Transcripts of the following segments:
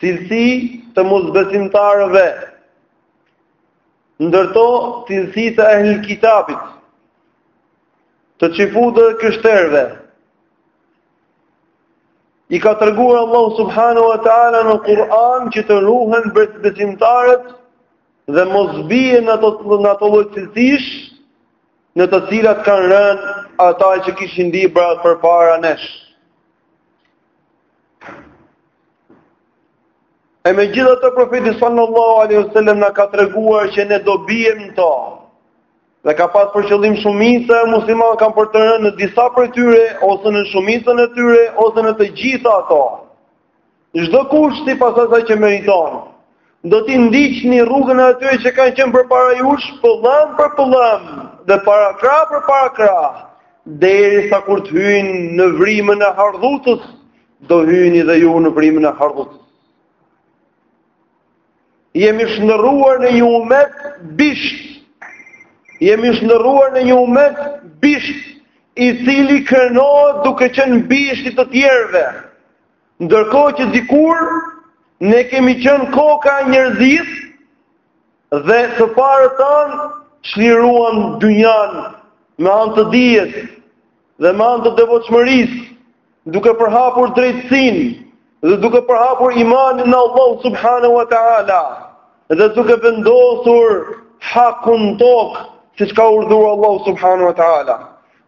Cilësi të mosbesimtarëve ndër to cilësi të ehli kitabit të çifutëve dhe krishterëve. I ka treguar Allah subhanahu wa taala në Kur'an që të ruhen besimtarët dhe mos bien në ato lloj cilësish në të cilat kanë rënë ata që kishin libra përpara nesh. E me gjithatë profeti sallallahu alaihi wasallam na ka treguar që ne do biem në to. Dhe ka pas për qëllim shumica e muslimanëve kanë për të rënë në disa prej tyre ose në shumicën e tyre ose në të gjitha ato. Çdo kush sipas asaj që meriton. do t'i ndiqni rrugën e atyre që kanë qenë përpara jush, pëllëmbë për pëllëmbë dhe parakrah për parakrah, derisa kur të hyjnë në vrimën e hardhutës, do hyjni dhe ju në vrimën e hardhutës. Jemi shndërruar në një umet bisht. Jemi shndërruar në një umet bisht, i cili krenohet duke qenë bishti i të tjerëve. Ndërkohë që dikur ne kemi qenë koka e njerëzisë dhe të parët tanë çliruan dynjan me anë të dijes dhe me anë të devotshmërisë, duke përhapur drejtësinë dhe duke përhapur imanin në Allah subhanahu wa taala dhe duke vendosur hakun në tokë siç ka urdhëruar Allah subhanahu wa taala.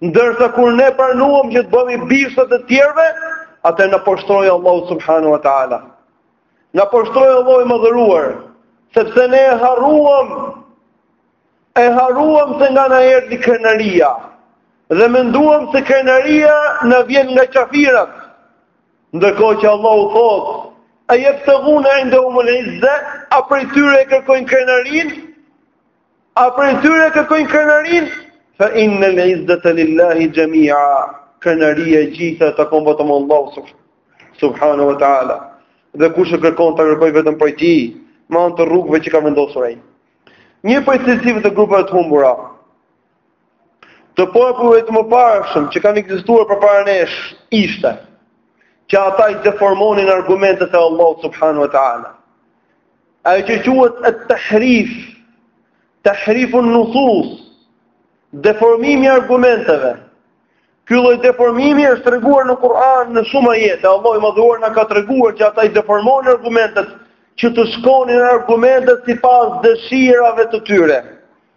Ndërsa kur ne pranuam që të bëhemi bisht i të tjerëve, atëherë na poshtroi Allahu subhanahu wa taala. Na poshtroi Allahu i mëdhëruar, sepse ne e harruam e harruam se nga na erdhi krenaria dhe menduam se krenaria na vjen nga qafirat. Ndërkohë që Allahu thotë, a jebtegune indehumul izze, a prej tyre e kërkojnë krenarinë, A prej tyre kërkojnë krenarinë? Fa innal izzete lillahi xhemia, krenaria e gjitha i takon vetëm Allahut, subhanu wa ta'ala. Dhe kush e kërkon ta kërkojë vetëm prej tij, me anë të rrugëve që ka vendosur ai. Një prej cilësive të grupeve të humbura, të popullve të mëparshëm që kanë ekzistuar përpara nesh, ishte, që ata i deformonin argumentet e Allahut, subhanu wa ta'ala. Ajo që quhet tahrif, tahrifun nusus, deformimi i argumenteve. Ky lloj deformimi është treguar në Kur'an në shumë ajete. Allahu i Madhëruar na ka treguar që ata i deformonin argumentet që të shkonin argumentet sipas dëshirave të tyre.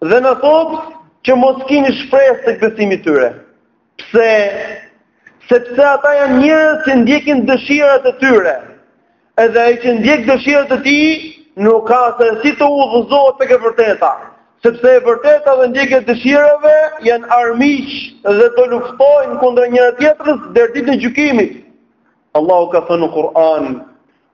Dhe na thotë që mos kini shpresë tek besimi i tyre. Pse? Sepse ata janë njerëz që ndjekin dëshirat e tyre. Edhe ai që ndjek dëshirat e tij nuk ka se si të udhëzohet tek e vërteta, sepse e vërteta dhe ndjekja e dëshirave janë armiq dhe do luftojnë kundër njëra tjetrës deri ditën e gjykimit. Allahu ka thënë në Kur'an: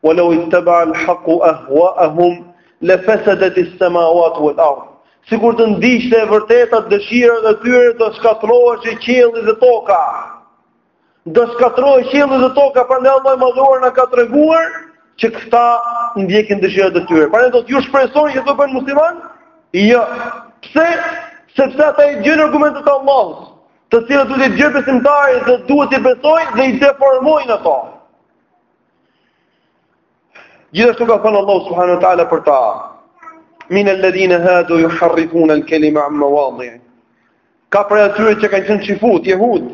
Wa law ittaba al-haqqu ahwa'ahum la fasadat as-samawati wal-ard. Sikur të ndiqte e vërteta dëshirat e tyre do shkatërrohej qielli dhe toka. Do shkatërrohej qielli dhe toka, prandaj Allahu i Madhëruar na ka treguar që këta ndjekin dëshirat e tyre. Prandaj do të ju shpresoni që të bëhen musliman? Jo. Pse? Sepse ata i dëgjojnë argumentet e Allahut të cilat duhet t'i dëgjojë besimtari dhe duhet t'i besojë dhe i deformojnë ato. Gjithashtu ka thënë Allahu subhanahu wa taala për ta. Min alladhina hadu yuharrifuna al-kalima an mawadhi'i. Ka prej atyre që kanë qenë çifut, jehud,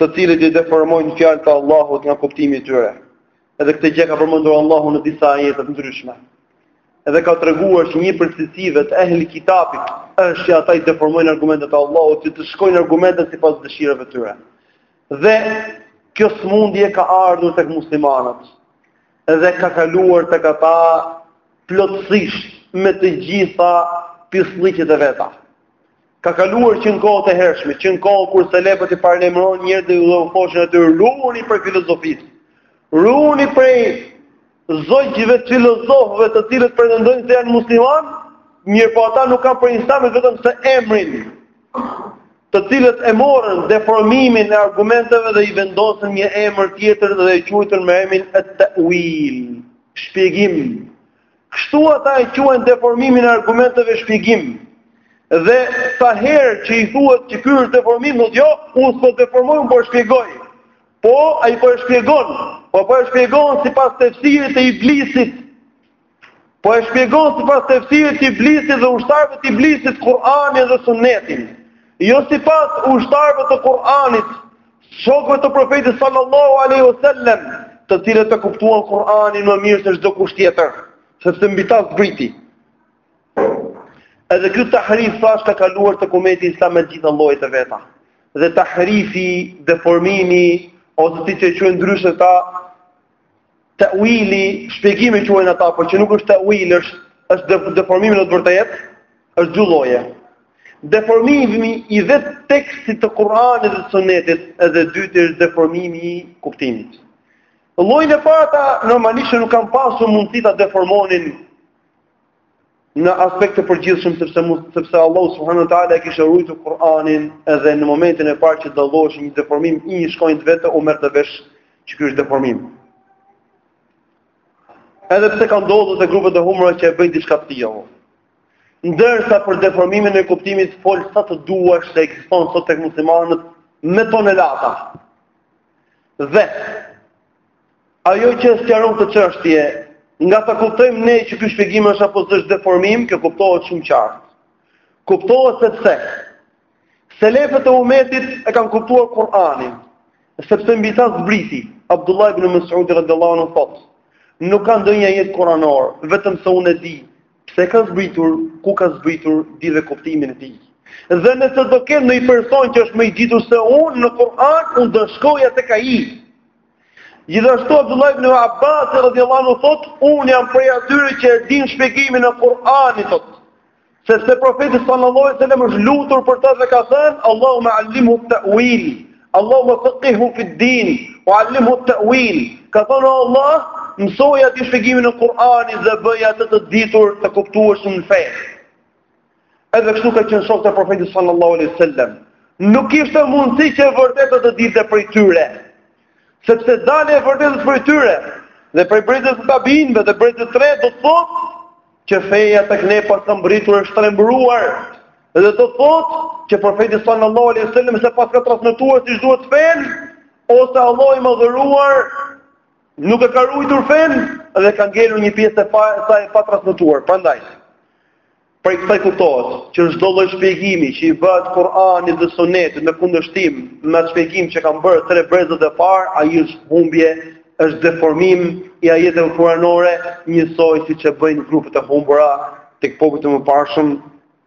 të cilët i deformojnë fjalët e Allahut nga kuptimi i tyre. Edhe këtë gjë e ka përmendur Allahu në disa ajete të ndryshme. Edhe ka treguar se një prej cilësive të ehli kitabit është që ata i deformojnë argumentet e Allahut, që të shkojnë argumentet sipas dëshirave të tyre. Dhe kjo smundje ka ardhur tek muslimanët dhe ka kaluar tek ata plotësisht me të gjitha pislliqet e veta. Ka kaluar që në kohët e hershme, që në kohë kur selefët i paralajmëronin njerëzit dhe u thoshin atyre ruhuni prej filozofisë. Ruhuni prej Zogjve filozofëve të cilët pretendojnë se janë musliman, mirëpo ata nuk kanë prej islamit vetëm se emrin, të cilët e morën deformimin e argumenteve dhe i vendosën një emër tjetër dhe e quajtën me emrin at-ta'wil, shpjegim. Kështu ata e quajnë deformimin e argumenteve shpjegim. Dhe sa herë që i thuhet që ky është deformim, thotë jo, unë s'po deformoj, unë po shpjegoj. Po, ai po e shpjegon, po po e shpjegon sipas tefsirit të iblisit. Po e shpjegon sipas tefsirit të iblisit dhe ushtarëve të iblisit Kur'anin dhe Sunnetin. Jo sipas ushtarëve të Kur'anit, shokëve të profetit sallallahu alaihi wasallam, të cilët e kuptuan Kur'anin më mirë se çdokush tjetër, sepse mbi ta zbriti. Edhe ky tahrif thash ka kaluar tek umeti islam me të gjitha llojet e veta. Dhe tahrifi, deformimi ose siç e quajnë ndryshe ata ta'wili, shpjegim e quajnë ata, por që nuk është ta'wil, është është deformim në të vërtetë, është dy lloje. Deformimi i vet tekstit të Kur'anit dhe Sunetit, edhe e dyta është deformimi i kuptimit. Llojin e parë ata normalisht nuk kanë pasur mundësi ta deformonin në aspekt të përgjithshëm sepse sepse Allahu subhanahu wa taala e kishte ruajtur Kur'anin edhe në momentin e parë që dallohej një deformim i një shkronje vetë u merrte vesh që ky është deformim. Edhe pse ka ndodhur te grupet e humbura që e bëjnë diçka të tillë. Ndërsa për deformimin e kuptimit fol sa të duash se ekziston sot tek muslimanët me tonelata. Dhe Ajo që sqaron këtë çështje, nga ta kuptojmë ne që ky shpjegim është apo s'është deformim, kjo kuptohet shumë qartë. Kuptohet sepse selefët e umetit e kanë kuptuar Kur'anin, sepse mbi ta zbriti Abdullah ibn Mas'ud radhiyallahu anhu thotë, nuk ka ndonjë ajet kuranor, vetëm se unë e di pse ka zbritur, ku ka zbritur, di dhe kuptimin e tij. Dhe nëse do ketë ndonjë person që është më i ditur se unë në Kur'an, unë do shkoja tek ai. Gjithashtu Abdullah ibn Abbas radhiyallahu anhu thot, unë jam prej atyre që e din shpjegimin e Kur'anit thot. Sepse profeti sallallahu alaihi wasallam është lutur për ta dhe ka thënë, Allahumma allimhu at-ta'wil, Allahumma faqihhu fi ad-din, wa allimhu at-ta'wil. Ka thënë o Allah, mësoja atij shpjegimin e Kur'anit dhe bëje atë të ditur të kuptueshëm në fe. Edhe kështu kan qenë shokët e profetit sallallahu alaihi wasallam. Nuk kishte mundësi që e vërteta të dilte prej tyre. Sepse dalja e vërtetës prej tyre dhe prej brezit të tabiinëve dhe brezit të tretë do të thotë që feja tek ne paska mbërritur e shtrembëruar dhe do të thotë që profeti sallallahu alaihi wasallam s'e paska transmetuar si duhet fen ose Allahu i madhëruar nuk e ka ruajtur fen dhe ka ngelur një pjesë e pa sa e pa transmetuar. Prandaj Prej kësaj kuptohet që çdo lloj shpjegimi që i bëhet Kur'anit dhe Sunetit në kundërshtim me atë shpjegim që kanë bërë tre brezat e parë, ai është humbje, është deformim i ajeteve kuranore, njësoj siç e bëjnë grupet e humbura tek popujt e mëparshëm,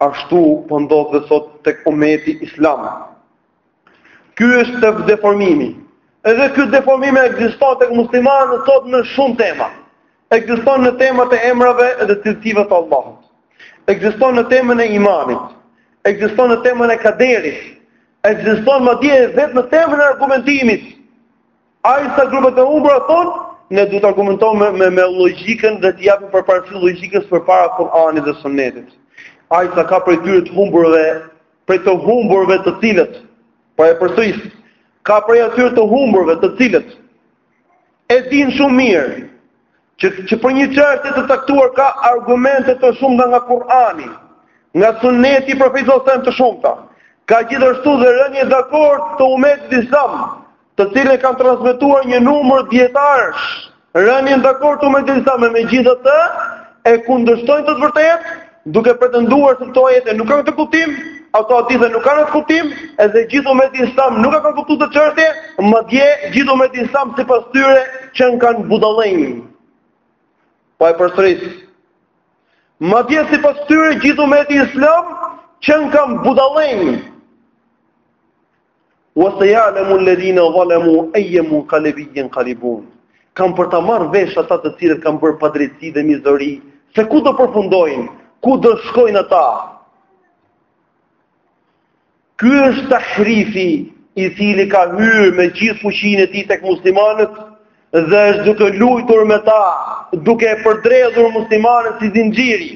ashtu po ndodh dhe sot tek ummeti islam. Ky është deformimi. Edhe ky deformim ekziston tek muslimanët sot në shumë tema. ekziston në temat e emrave dhe cilësive të Allahut. Ekziston në temën e imanit, ekziston në temën e kaderit, ekziston madje edhe vetë në temën e argumentimit. Aq sa grupet e humbura thon, ne duhet të argumentojmë me, me me logjikën dhe t'i japim përparësi logjikës përpara Kur'anit dhe Sunetit. Aq sa ka prej atyre të humburve, prej të humburve të cilët, pra e përsëris, ka prej atyre të humburve të cilët e dinë shumë mirë që për një çështje të caktuar ka argumente të shumta nga Kur'ani, nga Sunneti i Profetit sallallahu alajhi wasallam të shumta. Ka gjithashtu dhe rënie dakord të umetit islam, të cilën kanë transmetuar një numër dietarësh. Rënie dakord të umetit islam, megjithatë e kundërshtojnë këtë të vërtetë Duke pretenduar se këto ajete nuk kanë këtë kuptim, ato hadithe nuk kanë atë kuptim, edhe gjithë ummeti islam nuk e ka kuptuar këtë çështje, madje gjithë ummeti islam sipas tyre qenkan budallenj. Po e përsëris. Madje sipas tyre gjithë ummeti islam qenkan budallenj. Wa sayalamu alladhina zalamu ayya munqalabin yanqalibun. Kanë për ta marr vesh ata të cilët kanë bërë padrejtësi dhe mizori, se ku do përfundojnë, ku do shkojnë ata. Ky është tahrifi i cili ka hyrë me gjithë fuqinë e tij tek muslimanët dhe është duke lujtur me ta, duke e përdredhur muslimanët si zinxhiri.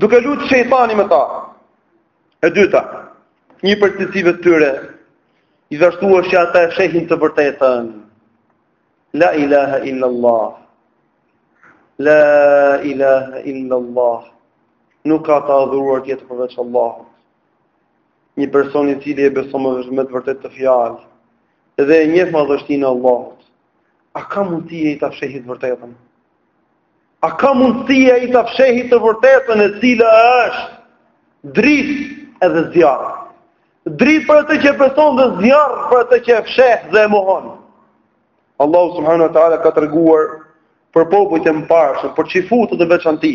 Duke lujt shejtani me ta. E dyta, një prej cilësive të tyre, gjithashtu është që ata e fshehin të vërtetën. La ilaha illa Allah. La ilaha illa Allah. Nuk ka të adhuruar tjetër përveç Allahut. Një person i cili e beson me të vërtetë këtë fjalë, dhe e njef madhështinë e Allahut. A ka mundësi ai ta fshehi të vërtetën? A ka mundësi ai ta fshehi të vërtetën e cila është dritë edhe zjarr. Dritë për atë që e beson dhe zjarr për atë që e fsheh dhe e mohon. Allahu subhanahu wa ta'ala ka treguar për popujt e mëparshëm, për çifutët në veçanti,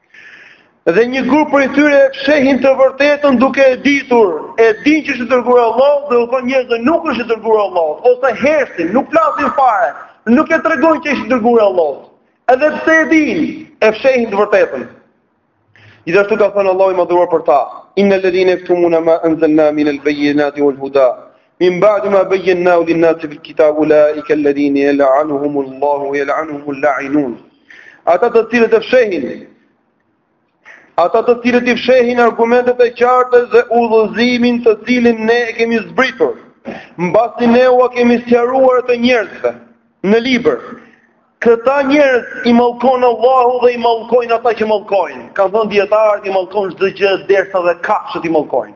Dhe një grup prej tyre e fshehin të vërtetën duke e ditur, e dinë që është i dërguar i Allahut dhe u thonë njerëzve nuk është i dërguar i Allahut, ose heshtin, nuk flasin fare, nuk e tregojnë që është i dërguar i Allahut. Edhe pse e dinë, e fshehin të vërtetën. Gjithashtu ka thënë Allahu i madhëruar për ta: "Innal ladhina yaktumuna ma anzalna min al-bayyinati wal-huda" Min ba'di ma bayyannahu lin-nasi fil kitab ulaika alladhina yal'anuhum Allahu wa yal'anuhum al-la'inun. Ata të cilët e fshehin ata të cilët i fshehin argumentet e qarta dhe udhëzimin të cilin ne e kemi zbritur, mbasi ne ua kemi sqaruar atë njerëzve në libër. Këta njerëz i mallkon Allahu dhe i mallkojnë ata që mallkojnë. Kanë thënë dijetarët i mallkon çdo gjë derisa dhe kafshët i mallkojnë.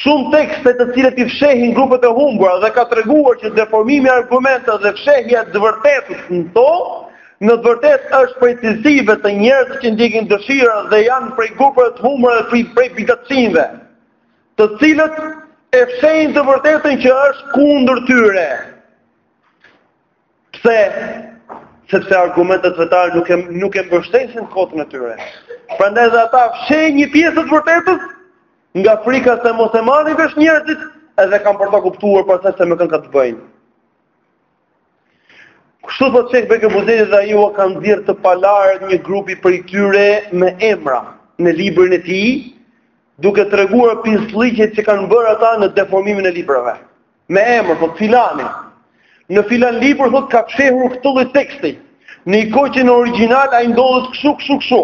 Shumë tekste të cilat i fshehin grupet e humbura dhe ka treguar që deformimi i argumenteve dhe fshehja e të vërtetës në to, në të vërtetë është prej cilësive të njerëzve që ndjekin dëshirën dhe janë prej grupeve të humbura dhe prej prej bidatçinjve, të cilët e fshehin të vërtetën që është kundër tyre. Pse? Sepse argumentet fetare nuk e nuk e mbështesin kotën e tyre. Prandaj dhe ata fshehin një pjesë të së vërtetës Nga frika se mos e marrin vesh njerëzit, edhe kanë për ta kuptuar pastaj se me kë kanë të bëjnë. Kështu thotë sheh Bekër Ebu Zejdi dhe ai ua ka nxjerr të palarat një grupi prej tyre me emra në librin e tij, duke treguar pisllëqet që kanë bërë ata në deformimin e librave. Me emër, thot filani. Në filan libër, thot ka fshehur këtë lloj teksti. Në një kohë që në origjinal, ai ndodhet kështu, kështu, kështu.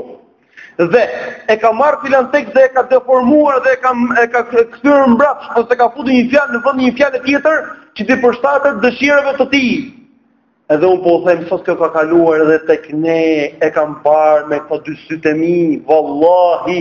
Dhe e ka marrë filan tekst dhe e ka deformuar dhe e ka, e ka kthyer mbrapsht, ose ka futur një fjalë në vënd një fjalë tjetër, që t'i përshtatet dëshirave të tij. Edhe unë po u them sot kjo ka kaluar edhe tek ne, e kam parë me këto dy sytë e mi, vallahi.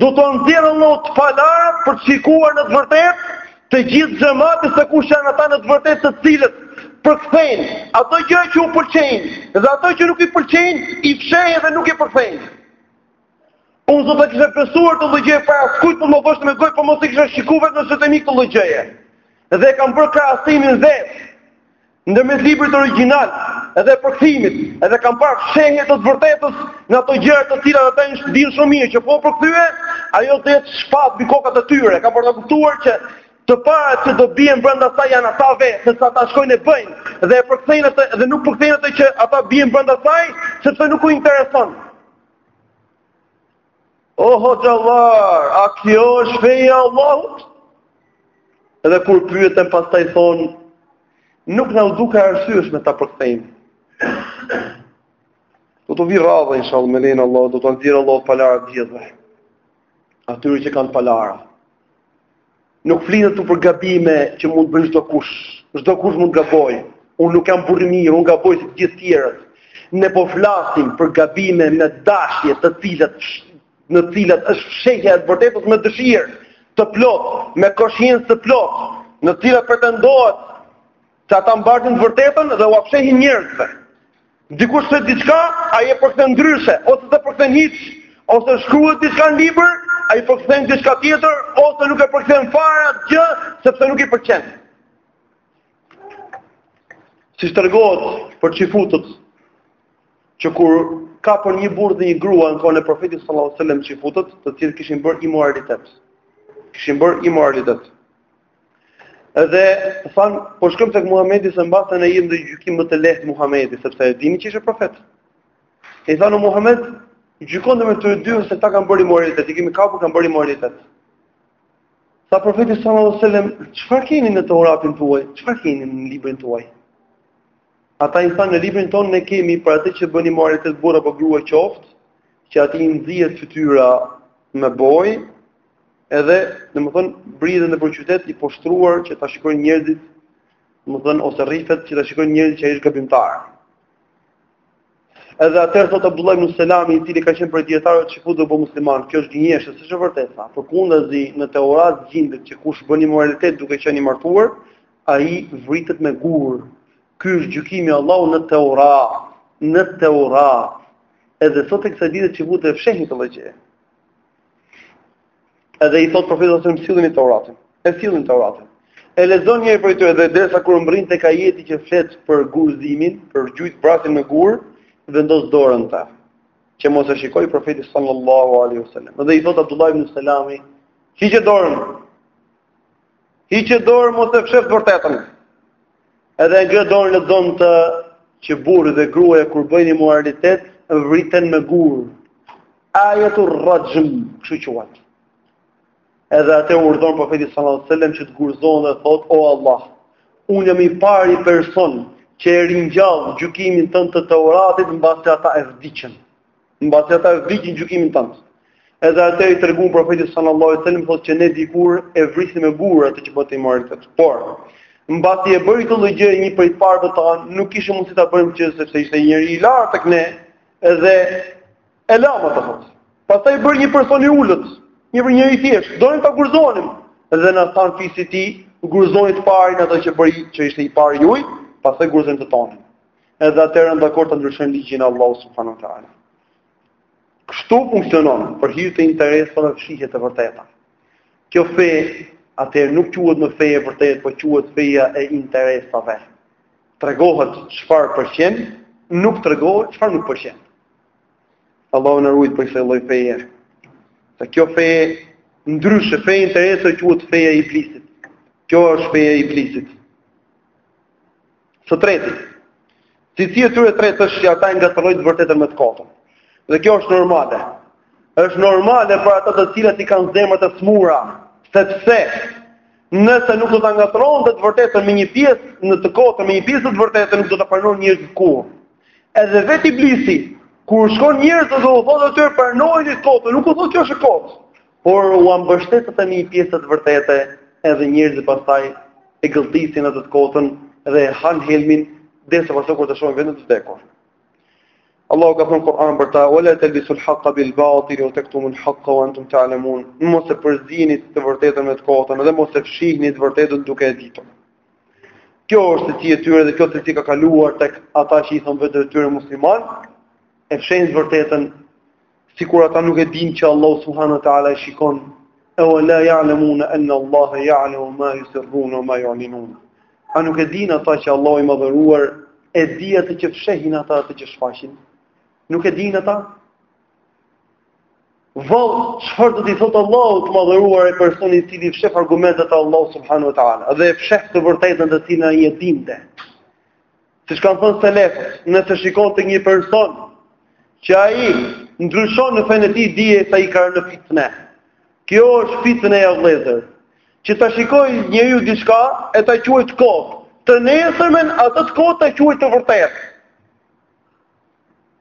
Do t'ua nxjerrë Allahu të palarat për të shikuar në të vërtet të gjithë xhemati se kush janë ata në të vërtet të cilët përkthejnë ato gjëra që u pëlqejnë dhe ato që nuk i pëlqejnë i fshehin dhe nuk i përkthejnë. Unë s'do ta kisha besuar këtë lloj gjëje prej askujt po ma thoshte me gojë po mos e kisha shikuar vetë me sytë e mi këtë lloj gjëje. Dhe e kam bërë krahasimin vetë Ndërmjet librit origjinal edhe përkthimit, edhe kam parë fshehje të së vërtetës në ato gjëra të cilat ata e dinë shumë mirë që po u përkthye, ajo do jetë shpatë mbi kokat e tyre, kanë për ta kuptuar që të parët që do bien brenda saj janë ata vetë, se ça ata shkojnë e bëjnë dhe e përkthejnë atë dhe nuk përkthejnë atë që ata bien brenda saj, sepse nuk u intereson. O hoxhallar, a kjo është feja e Allahut? Edhe kur pyeten pastaj thonë, nuk na u duk e arsyeshme ta përkthejmë. Do t'u vijë radha inshallah me lejen e Allahut, do t'ua nxjerrë Allahu të palarat të gjithëve. Atyre që kanë të palara. Nuk flitet këtu për gabime që mund të bëjë çdo kush. Çdo kush mund të gabojë. Unë nuk jam burrë i mirë, unë gaboj si të gjithë tjerët. Ne po flasim për gabime me dashje, të cilat në të cilat është fshehja e të vërtetës me dëshirë, të plot, me koshiencë të plot, në të cilat pretendohet Se ata mbartin të vërtetën dhe ua fshehin njerëzve. Dikush se diçka, ai e përkthen ndryshe, ose s'e përkthen hiç, ose shkruhet diçka në libër, ai përkthen diçka tjetër, ose nuk e përkthen fare atë gjë, sepse nuk i pëlqen. Siç tregohet për çifutët, që kur kapën një burrë dhe një grua në kohën e profetit sallallahu sallam çifutët, të cilët kishin bërë imoralitet. Kishin bërë imoralitet. Edhe thanë, po shkojmë tek Muhamedi se mbase na jep ndonjë gjykim më të lehtë Muhamedi, sepse e dinin që ishte profet. I thanë Muhammed, gjykona mes të dy se këta kanë bërë imoralitet, i kemi kapur kanë bërë imoralitet. Tha profeti sallallahu alajhi wasallam, çfarë keni në Teuratin tuaj? Çfarë keni në librin tuaj? Ata i thanë në librin tonë ne kemi për atë që bën imoralitet burrë apo grua qoftë, që atij i nxihet fytyra me bojë edhe domethën bridhet nëpër qytet i poshtruar që ta shikojnë njerëzit domethën ose rrihet që ta shikojnë njerëzit që ai është gabimtar. Edhe atëherë thotë Abdullah ibn Selami, i cili ka qenë prej dietarëve çifut dhe u bë musliman, kjo është gënjeshtër, s'është e vërteta. Përkundazi në Teurat gjendet që kush bën imoralitet duke qenë i martuar, ai vritet me gur. Ky është gjykimi i Allahut në Teurat, në Teurat. Edhe sot e kësaj dite çifutët e fshehin këtë gjë. Edhe i thotë profeti sallam më sillni Tauratin. E sjellin Tauratin. E lexon njëri prej tyre dhe derisa kur mbërrin tek ajeti që flet për gurzimin, për gjujt vrasjen me gurë, vendos dorën te ai. Që mos e shikojë profeti sallallahu alaihi wasallam. Dhe i thotë Abdullah ibn Selami, "Hiqe dorën." Hiqe dorën mos e fsheh të vërtetën. Edhe e ngre dorën, lexon që burri dhe gruaja kur bëjnë imoralitet, vriten me gurë. Ajetu rraxhm, kështu quhet. Edhe atëherë urdhëron profeti sallallahu alajhi wasallam që t'i gurëzojnë dhe thotë o Allah, unë jam i pari person që e ringjall gjykimin tënd të Teuratit mbasi ata e vdiqën. Mbasi ata e vdiqën gjykimin tënd. Edhe atëherë i treguan profetit sallallahu alajhi wasallam thotë që ne dikur e vrisnim me gurë atë që bënte imoralitet. Por mbasi e bëri këtë lloj gjëje një prej të parëve tanë, nuk kishim mundësi ta bëjmë gjë sepse ishte një njeri i lartë tek ne dhe e lamë atë thotë. Pastaj bëri një person i ulët, një për njeri i thjeshtë, donim ta gurëzonim dhe na thanë fisi i tij, gurëzoni të parin atë që bëri që ishte i pari juaj, pastaj gurëzoni tonin. edhe atëherë janë dakord të ndryshojnë ligjin e Allahut subhanuhu teala. Kështu funksionon për hir të interesave fshihet e vërteta. Kjo fe atëherë nuk quhet më fe e vërtetë, por quhet feja e interesave. Tregohet çfarë pëlqen, nuk tregohet çfarë nuk pëlqen. Allahu na ruajt prej kësaj lloj feje. Se kjo fe ndryshe fe interese quhet feja e iblisit. Kjo është feja e iblisit. Së treti, cilësia e tyre e tretë është që ata e ngatërrojnë të vërtetën me të kotën. Dhe kjo është normale. Është normale për ata të cilët i kanë zemrat e smura, sepse nëse nuk do ta ngatërronte të vërtetën me një pjesë të së kotës, me një pjesë të vërtetën nuk do ta pranojnë njerëzit kurrë. Edhe vetë iblisi kur shkon te njerëzit t'u thotë atyre pranojeni të kotën, nuk u thotë kjo është e kotë. Por ua mbështjell me një pjesë të së vërtetës, edhe njerëzit pastaj e gëlltisin atë të kotën dhe e han helmin derisa pastaj kur të shohin veten të vdekur. Allahu ka thënë në Kur'an për ta, "Wala talbisul haqqa bil batil wa taktumul haqqa wa antum ta'lamun." Mos e përzini të vërtetën me të kotën dhe mos e fshihni të vërtetën duke e ditur. Kjo është cilësia e tyre dhe kjo cilësi ka kaluar tek ata që i thon vetes së tyre musliman, e fshehin të vërtetën Sikur ata nuk e dinë që Allahu subhanahu wa taala i shikon, a wa la ya'lamun an Allah ya'lamu ma yusirrun wa ma yu'linun. A nuk e dinë ata që Allahu i madhëruar e di atë që fshehin ata atë që shfaqin? Nuk e dinë ata? Vall, çfarë do t'i thot Allahut të madhëruar ai personi i cili i fsheh argumentet e Allahut subhanahu wa taala dhe e fsheh të vërtetën të cilën ai e dinte? Siç kanë thënë selefët, nëse shikon te një person që ai ndryshon në fenë e tij dije se ai ka rënë në fitne. Kjo është fitneja vëllezër. Që ta shikoj njeriu diçka e ta quajë të kot. Të nesërmen atë të kot ta quajë të vërtetë.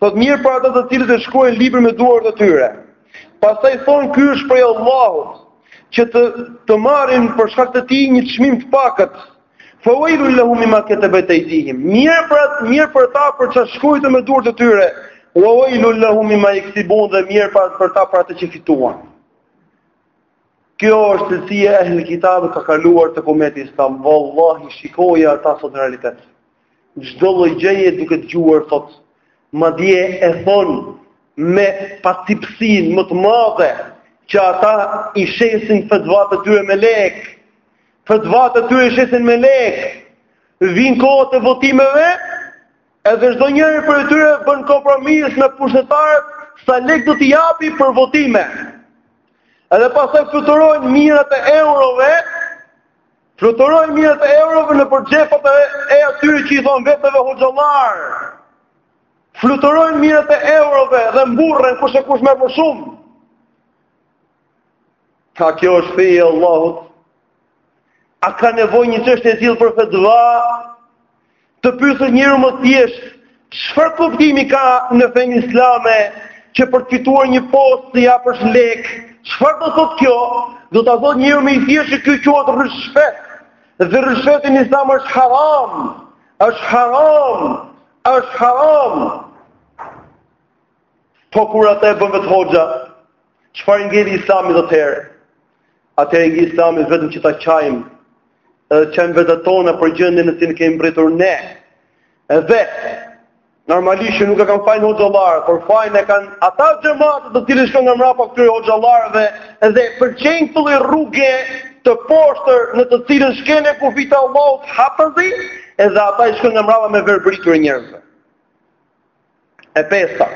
Thot mjerë për ata të cilët e shkruajnë librin me duart e tyre. Pastaj thon ky është prej Allahut që të të marrin për shkak të tij një çmim të pakët. Fa wailul lahum mimma katabat aydihim. Mjerë për ata, mjerë për ta për çfarë shkruajtën me duart e tyre. Wa wailul lahum mimma yaksibun dhe mjerë për për ta për atë që fituan. Kjo është cilësi e ehli kitabit ka kaluar tek umeti islam, vallahi shikoje atë sot në realitet. çdo lloj gjëje duke dëgjuar sot. Madje e thon me pacipësinë më të madhe që ata i shesin fetvat e tyre me lek. Fetvat e tyre i shesin me lek. Vin kohët e votimeve, edhe çdo njëri prej tyre bën kompromis me pushtetarët sa lek do t'i japi për votime. Edhe pastaj fluturojnë mijërat e eurove, Fluturojnë mijërat e eurove nëpër xhepat e, e atyre që i thonë veteve hoxhallarë. Fluturojnë mijërat e eurove dhe mburren kush e kush me për shumë. A kjo është feja e Allahut? A ka nevojë një çështje e tillë për fetva? Të pyesësh njeriun më të thjeshtë, çfarë kuptimi ka në fenë islame që për të fituar një post të japësh lek, çfarë do thotë kjo? Do ta thotë njeriu më i thjeshtë që kjo quhet ryshfet. Dhe ryshfeti në islam është haram. Është haram. Është haram. Po kur atë e bën vetë hoxha, Çfarë i ngeli Islamit atëherë? Atëherë i ngeli Islamit vetëm që ta qajmë edhe të qajmë vetet tona për gjendjen në të cilën kemi mbërritur ne. Edhe normalisht që nuk e kanë fajin hoxhallarët, por fajin e kanë ata xhematë të cilët shkojnë nga mbrapa këtyre hoxhallarëve dhe pëlqejnë këtë lloj rruge të poshtër në të cilën shkelen kufijtë e Allahut hapazi, edhe ata i shkojnë nga mbrapa me verbëri këtyre njerëzve. E pesta.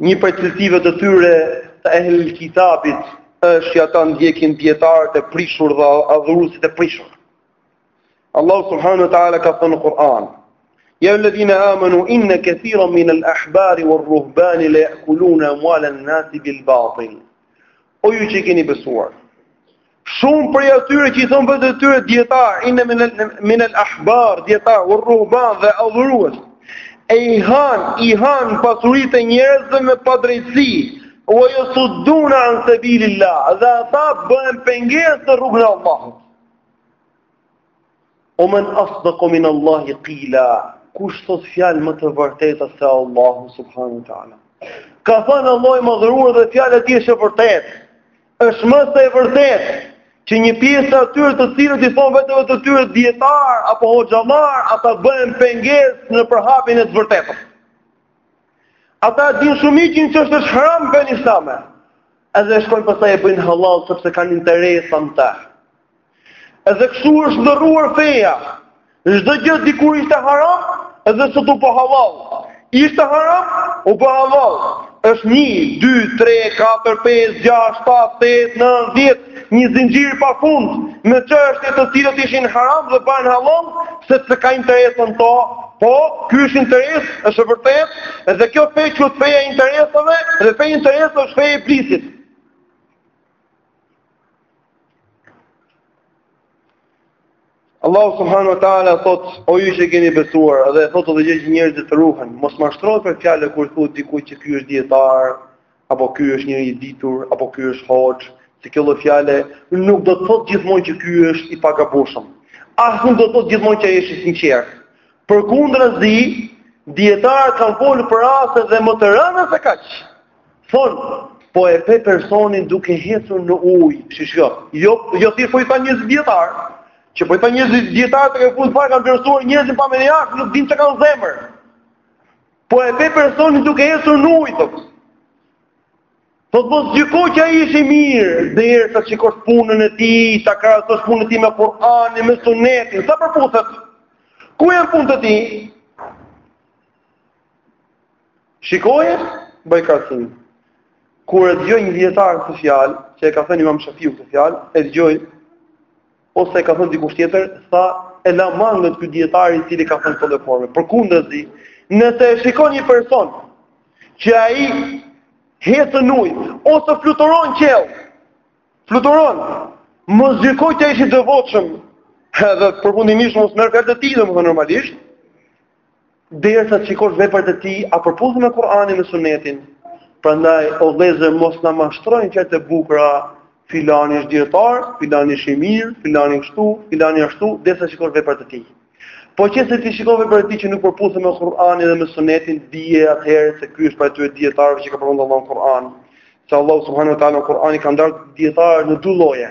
Një prej cilësive të tyre të ehli kitabit është që ata ndjekin dietarët e prishur dhe adhuruesit e prishur. Allahu subhanahu wa taala ka thënë në Kur'an: "Ya alladhina amanu inna kathiran min al-ahbari war-ruhbani la ya'kuluna amwala an-nasi bil-batil." O ju që keni besuar, Shumë prej atyre që i thonë veteve të tyre dietarë, inna min al-ahbar, dietarë, war-ruhban dhe adhurues, e i hanë, i hanë pasuritë e njerëzve me padrejtësi, wa yasudduna an sabilillah, dhe ata bëhen pengesë në rrugën e Allahut. Wa man asdaqu min Allahi qila, kush thotë fjalë më të vërteta se Allahu subhanahu wa taala. Ka thënë Allahu i madhëruar dhe fjala e tij është e vërtetë, është më se e vërtetë, që një pjesë të atyre të cilët i thonë veteve të tyre dietarë apo hoxhallarë, ata bëhen pengesë në përhapjen e të vërtetës. Ata e dinë shumë mirë që një çështje është haram në fenë islame. Edhe shkojnë pastaj e bëjnë hallall, sepse kanë interesa në ta. Edhe kështu është ndërruar feja. Çdo gjë dikur ishte haram, edhe sot u bo hallall. Ishte haram, u bo hallall. është një, dy, tre, katër, pesë, gjashtë, shtatë, tetë, nëntë, dhjetë. një zinxhir i pafund me çështje të cilat ishin haram dhe u bënë hallall sepse ka interesa në to, po ky është interes, s'është e vërtetë dhe kjo fe që është feja e interesave dhe feja e interesave është feja e iblisit. Allahu subhanahu wa taala thotë o ju që keni besuar dhe thotë edhe gjë që njerëzit të ruhen mos mashtrohen prej fjalëve kur thotë dikush që ky është dietar apo ky është njeri i ditur, apo ky është hoxhë, se kjo lloj fjale nuk do të thotë gjithmonë që ky është i pagabushëm. As nuk do të thotë gjithmonë që ai është i sinqertë. Përkundrazi, dietarët kanë folur për raste dhe më të rënda se kaq. Thon, po e pe personin duke hecur në ujë, shiko. Jo, jo ti po i tha njerëzit dietar, që po i tha njerëzit dietar të fund fare kanë vlerësuar njerëzit pamje jashtë, nuk din çka ka në zemër. Po e pe personin duke ecur në ujë, thot. Thot mos gjyko që ai është i mirë, derisa të shikosh punën e tij, ta krahasosh punën e tij me Kur'anin, me Sunetin, sa përputhet. Ku janë punët e tij? Shikoje, bëj krahasim. Kur e dëgjoi një dietar këtë fjalë, që e ka thënë Imam Shafiu këtë fjalë, e dëgjoi ose ka thënë dikush tjetër, tha e la mangët ky dietar i cili ka thënë në këtë formë. Përkundrazi, nëse e shikon një person që ai ecën në ujë ose fluturon në qiell, fluturon, mos gjyko që është i devotshëm. Edhe përfundimisht mos merr fjalët e tij, domethënë normalisht, derisa të shikosh veprat e tij a përputhen me Kur'anin dhe Sunetin. Prandaj o vëllezër mos na mashtrojnë fjalët e bukura, filani është dietar, filani është i mirë, filani kështu, filani ashtu, derisa shikosh veprat e tij. Po që se ti shikon veprat e tij që nuk përputhen me Kur'anin dhe me Sunetin, dije atëherë se ky është prej atyre dietarëve që ka përmendur Allahu në Kur'an. Se Allahu subhanahu wa taala në Kur'an i ka ndarë dietarët në dy lloje.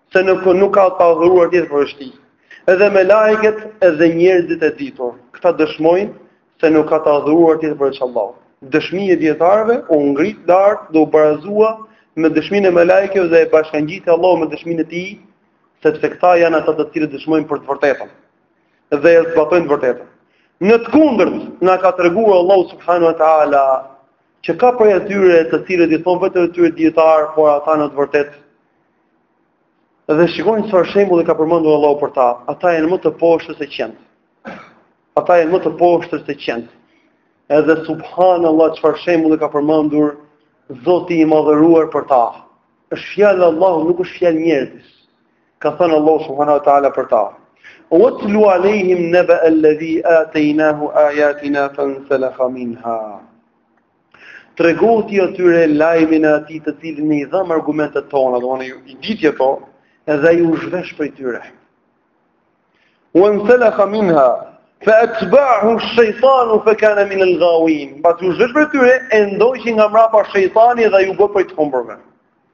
se nuk nuk ka të adhuruar tjetër përveç tij. Edhe melaiket edhe njerëzit e ditur. Këta dëshmojnë se nuk ka të adhuruar tjetër përveç Allahut. Dëshmia e dietarëve u ngrit lartë dhe u barazua me dëshmin e melaikeve dhe e bashkangjiti Allahu me dëshmin e tij, sepse këta janë ata të cilët dëshmojnë për të vërtetën dhe e zbatojnë të vërtetën. Në të kundërt, na ka treguar Allahu subhanahu wa taala që ka prej atyre të cilët i thon vetes tyre dietar, por ata në të vërtetë Dhe shikoni çfarë shembulli ka përmendur Allahu për ta. Ata janë më të poshtër se qentë. Ata janë më të poshtër se qentë. Edhe subhanallahu çfarë shembulli ka përmendur Zoti i madhëruar për ta. Është fjalë Allahu, nuk është fjalë njerëzish. Ka thënë Allahu subhanahu wa taala për ta. Watlu alayhim naba alladhi atainahu ayatina fansalakha minha. Tregoju ti atyre lajmin e atij të cilin ne i dhamë argumentet tona, domethënë i diti ato, edhe ai u zhvesh prej tyre. Wa insalakha minha fa atba'ahu ash-shaytanu fa kana min al-ghawin. Pasi u zhvesh prej tyre, e ndoqi nga mbrapa shejtani dhe ai u bë prej të humburve.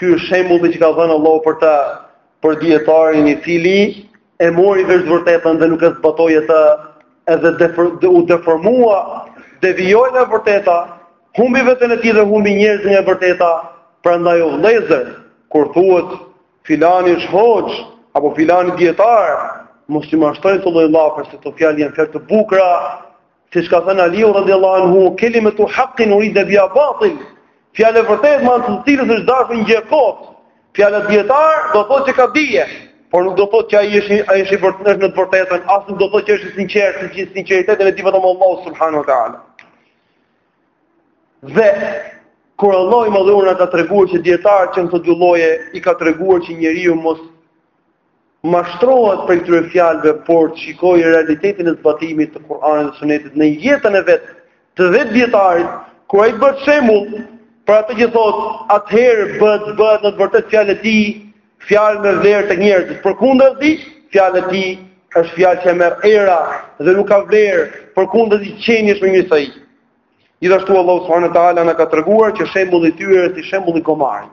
Ky është shembulli që ka dhënë Allahu për ta për dietarin i cili e mori vesh të vërtetën dhe nuk e zbatoi atë, edhe defor, de, u deformua, devijoi nga vërteta, humbi veten e tij dhe humbi njerëzit nga vërteta. Prandaj o vëllezër, kur thuhet filani është hoxhë apo filani dietar, mos t'ju mashtrojnë këto lloj llafesh se këto fjalë janë fjalë të bukura, Siç ka thënë Aliu radhiyallahu anhu, kelimatu haqqin urida biha batil. Fjalë e vërtetë me anë të së cilës është dashur një gjë e kotë. Fjala dietar do të thotë që ka dije, por nuk do të thotë që ai është ai është i vërtetë në të vërtetën, as nuk do të thotë që është i sinqertë, se sinqeritetin e di vetëm Allahu subhanahu wa taala. Dhe kur Allahu i madhëruar na ka treguar që dietarët qenë këto dy lloje i ka treguar që njeriu mos Mashtrohet prej këtyre fjalëve, por të shikojë realitetin e zbatimit të Kur'anit dhe Sunetit në jetën e vet, të vetë dietarit, kur ai bëhet shembull për atë që thotë, atëherë bëhet bëhet në të vërtetë fjalë e tij, fjalë me vlerë tek njerëzit. Përkundazi, fjalë e tij është fjalë që e merr era dhe nuk ka vlerë, përkundazi qeni është më mirë se ai. Gjithashtu Allahu subhanahu wa taala na ka treguar që shembulli i tyre është si shembulli i gomarit.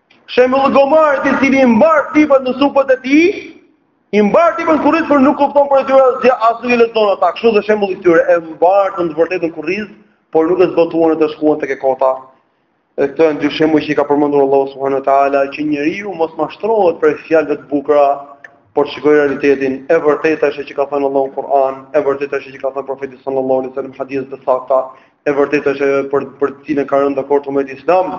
Shembulli i gomarit i cili i mbart librat në supet e tij, i mbart librat në kurriz por nuk kupton prej tyre asgjë, as nuk e lexon ata. Kështu dhe shembulli i tyre e mbartën të vërtetën në kurriz, por nuk e zbatuan dhe shkuan tek e kota. Dhe këto janë dy shembuj që i ka përmendur Allahu subhanahu wa taala që njeriu mos mashtrohet prej fjalëve të bukura, por të shikojë realitetin. E vërteta është që ka thënë Allahu në Kur'an, e vërteta është që ka thënë profeti sallallahu alaihi wasallam në hadithe të sakta, e vërteta është për për të cilën ka rënë dakord umeti islam.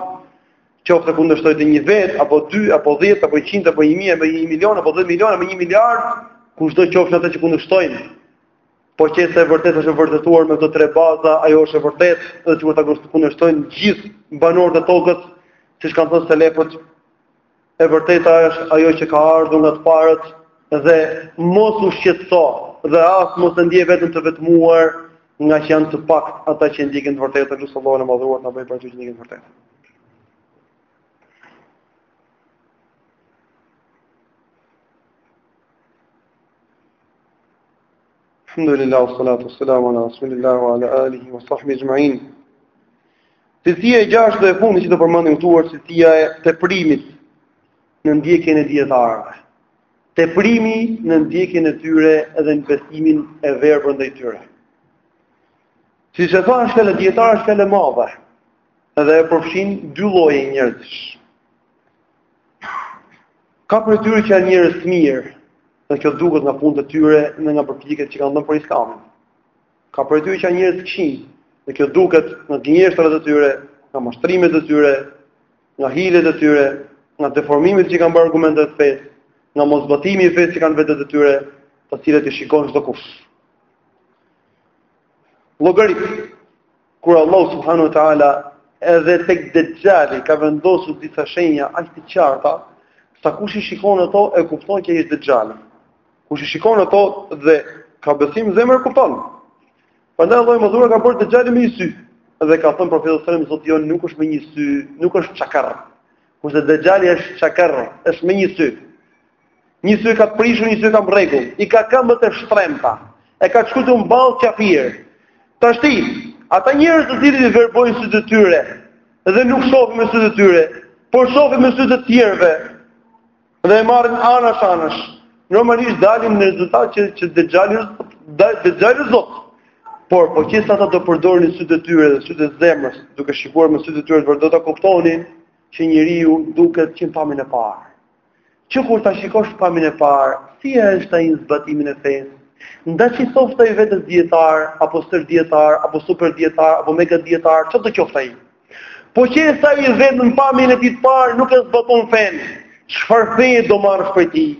qoftë ta kundërshtojë atë një vetë apo dy apo dhjetë apo qind apo një mijë apo një milion apo dhjetë milion apo një miliard, kushdo qofshin ata që kundërshtojnë Po qe se e vërteta është vërtetuar me këto tre baza, ajo është e vërtetë, edhe sikur ta kundërshtojnë gjithë banorët e tokës, siç kanë thënë selefët, e vërteta është ajo që ka ardhur nga të parët dhe mos u shqetëso dhe as mos e ndje veten të vetmuar ngaqë janë të pak ata që e ndjekin të vërtetën, lus Allahun e madhuar të na bëjë prej atyre që ndjekin të vërtetën. Alhamdulillah, wa salatu, salamu ala rasulillah, wa ala alihi, wa sahbihi exhmain. Cilësia e gjashtë dhe e fundit që do përmendim këtu është cilësia e teprimit në ndjekjen e dietarëve. Teprimi në ndjekjen e tyre dhe në besimin e verbër ndaj tyre. Siç e thonë shkelje dietari, shkelje e madhe. dhe përfshin dy lloje njerëzish. Ka prej tyre që janë njerëz të mirë, dhe kjo duket nga punët e tyre dhe nga përpjekjet që kanë bërë për Islamin. Ka prej tyre që janë njerëz të këqij, dhe kjo duket nga gënjeshtrat e tyre, nga mashtrimet e tyre, nga hilet e tyre, nga deformimet që kanë bërë argumenteve të fesë, nga moszbatimi i fesë që kanë në veten e tyre, të cilat i shikon çdokush. Llogarit kur Allahu subhanahu wa taala edhe tek Dexhali ka vendosur disa shenja aq të qarta, sa kush i shikon ato e kupton që ai është Dexhali. Kush i shikon ato dhe ka besim në zemër e kupton. Prandaj Allahu i madhëruar e ka bërë Dexhalin me një sy dhe ka thënë profeti sallallahu alajhi wasallam Zoti jonë nuk është me një sy, nuk është çakërr. Kurse Dexhali është çakërr, është me një sy. Një sy e ka të prishur, një sy e ka në rregull, i ka këmbët e shtrembta, e ka shkruar në ballë kafir. Tashti, ata njerëz të cilët i verbojnë sytë e tyre dhe nuk shohin me sytë e tyre, por shohin me sytë e të tjerëve dhe e marrin anash anash. Normalisht dalin në rezultat që që Dexhali është zot. Por po qe se ata do përdornin sytë e tyre dhe sytë e zemrës, duke shikuar me sytë e tyre, por do ta kuptonin që njeriu duket që në pamjen e parë. Që kur ta shikosh pamjen e parë, si është ai në zbatimin e fesë? Ndaç i thëntë ai vetes dijetar, apo stër dijetar, apo super dijetar, apo mega dijetar, ça do të qoftë ai. Po qe se ai vetë në pamjen e tij të parë, nuk e zbaton fenë, çfarë feje do marrësh prej tij?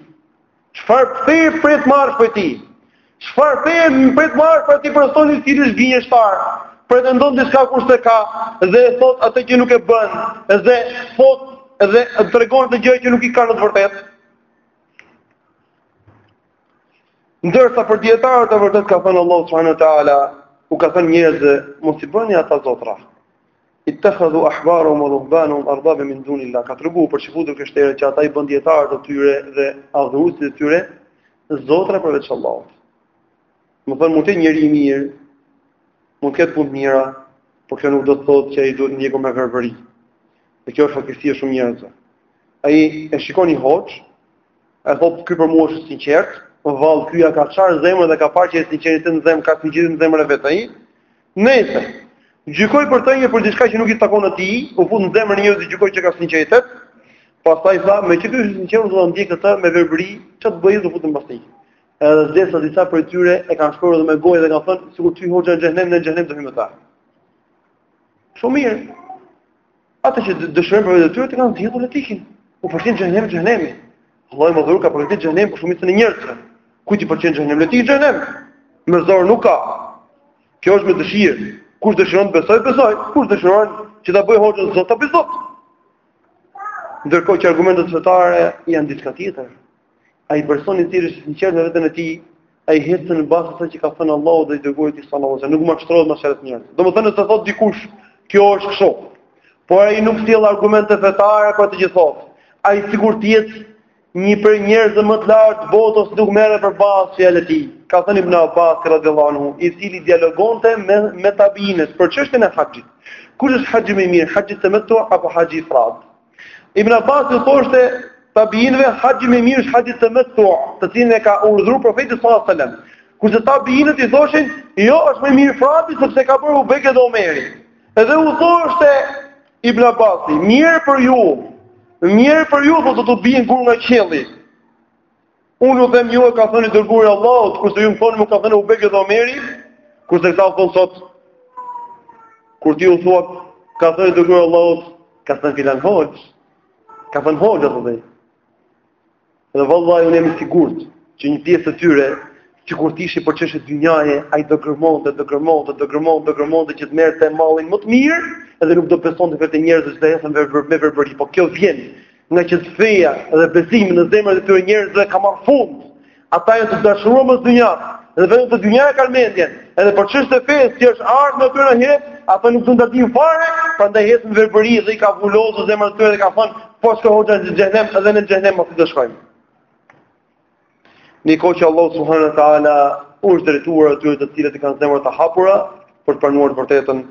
Çfarë feje pret të marrësh prej tij? Çfarë feje pret të marrësh prej atij personi i cili është gënjeshtar, pretendon diçka kur s'e ka dhe thotë atë që nuk e bën dhe thotë dhe tregon ato gjëra që nuk i ka në të vërtetë? Ndërsa për dijetarët e vërtetë ka thënë Allahu subhanahu wa taala, u ka thënë njerëzve, mos i bëni ata zotra. Ittakhadhu ahbarahum wa ruhbanahum arbabe min dunillah, ka treguar për çifutët e krishterët që ata i bënë dijetarët e tyre dhe adhuruesit e tyre zotra përveç Allahut. Domethënë mund të jetë njeri i mirë, mund të ketë punë të mira, por kjo nuk do të thotë që ai duhet ndjekur me verbëri. Dhe kjo është fatkeqësi e shumë njerëzve. Ai e shikon një hoxhë, e thotë ky për mua është i sinqertë, po vallë ky ia ka çarë zemrën dhe ka parë që ka sinqeritet në zemër, ka sinqeritet në zemrën e vet ai. Nëse gjykoi për të një për diçka që nuk i takon atij, u fut në zemrën e njerëzve, gjykoi që ka sinqeritet, pastaj tha, meqë ky është i sinqertë, do ta ndjek këtë me verbëri, ça të bëjë, do futem pastaj. Edhe desa disa prej tyre e kanë shprehur edhe me gojë dhe kanë thënë, sikur të hyjë hoxha në xhehenem, në xhehenem do hyjmë me të. Shumë mirë. Ata që dëshirojnë për vete të tyre të kanë dhjetur le të ikin. U pëlqen xhehnemi, xhehnemi. Allahu i madhëruar ka përgatit xhehnemin për shumicën e njerëzve. Kujt i pëlqen xhehnemi le të ikin xhehnem. Me zor nuk ka. Kjo është me dëshirë. Kush dëshiron të besojë, besojë. Kush dëshiron që ta bëjë hoxhën Zot ta bëjë Zot. Ndërkohë që argumentet fetare janë diçka tjetër. Ai person i cili është i sinqertë me veten e tij, ai ecën në bazë të asaj që ka thënë Allahu dhe i dërguari i tij sallallahu alajhi wasallam, nuk mashtrohet me shërat njerëz. Domethënë se thotë dikush, kjo është kështu. Por ai nuk sjell argumente fetare për atë që thotë. Ai sikur të jetë një prej njerëzve më të lartë të botës nuk merret për bazë fjala e tij. Ka thënë Ibn Abbas radhiyallahu anhu, i cili dialogonte me me tabiinët për çështjen e haxhit. Kush është haxhi më i mirë, haxhi temettu apo haxhi ifrad? Ibn Abbasi u thoshte tabiinëve haxhi më i mirë është haxhi temettu, të cilin e ka urdhëruar profeti sallallahu alajhi wasallam. Kurse tabiinët i thoshin, jo, është më mirë ifradi sepse e ka bërë Ebu Bekri dhe Omeri. Edhe u thoshte Ibn Abbasi, mjerë për ju. Mjerë për ju, po do t'ju bien gurë nga qielli. Unë ju them juve ka thënë i dërguari i Allahut, kurse ju më thoni mua ka thënë Ebu Bekri dhe Omeri, kurse këta u thonë sot kur ti u thua ka thënë i dërguari i Allahut, ka thënë filan hoxhë. Ka thënë hoxha po dhe. Dhe vallahi unë jam i sigurt që një pjesë e tyre sikur të ishte për çështje dynjaje, ai do gërmonte, do gërmonte, do gërmonte, do gërmonte që të merrte mallin më të mirë, edhe nuk do besonte vetë njerëzit që do ecën me verbëri, po kjo vjen Ngaqë feja dhe besimi në zemrat e këtyre njerëzve ka marrë fund, ata janë të dashuruar mbas dynjasë, dhe vetëm te dynjaja e kanë mendjen, edhe për çështje të fesë që është e ardhmja e tyre në ahiret, ata nuk do ta dinë fare, prandaj ecin me verbëri dhe i ka vulosur zemrat e tyre dhe ka thënë, po shkoi hoxha në xhehnem, edhe në xhehnem mbas tij do shkojmë. Ndërkohë që Allahu subhanahu wa taala u është drejtuar atyre të cilët i kanë zemrat e hapura për të pranuar të vërtetën,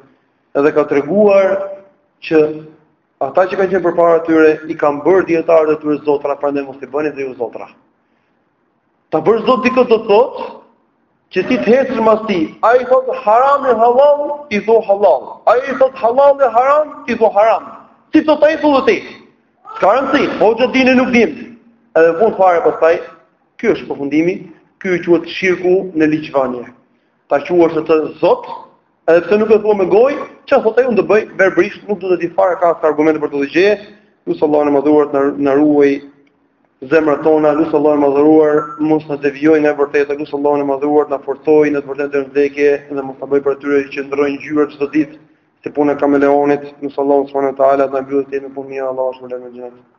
edhe ka treguar që Ata që kanë qenë përpara tyre i kanë bërë dietarët e tyre zotra, prandaj mos i bëni dhe ju zotra. Ta bësh zot dikë do të thotë që ti të ecësh mbas tij. Ai thot haram e halal, ti thua halal. Ai thot halal e haram, ti thua haram. Si thot ai thua ti. S'ka rëndësi, hoxha di, ne nuk dimë. Edhe fund fare pastaj, ky është përfundimi, ky quhet shirku në ligjvanie. ta quash atë Zot, edhe pse nuk e thua me gojë, çfarë thotë ai unë do bëj verbërisht, nuk dua të di fare ka a s'ka argumente për këtë gjë, lus Allahun e madhëruar të na ruajë zemrat tona, lus Allahun e madhëruar mos na devijojë nga e vërteta, lus Allahun e madhëruar të na forcojë në të vërtetë deri në vdekje dhe mos na bëjë prej atyre që ndrojnë ngjyrë çdo ditë si puna e kameleonit, lus Allahun subhanahu wa taala të na mbyllë jetën me punë të mirë Allahu subhanahu wa taala.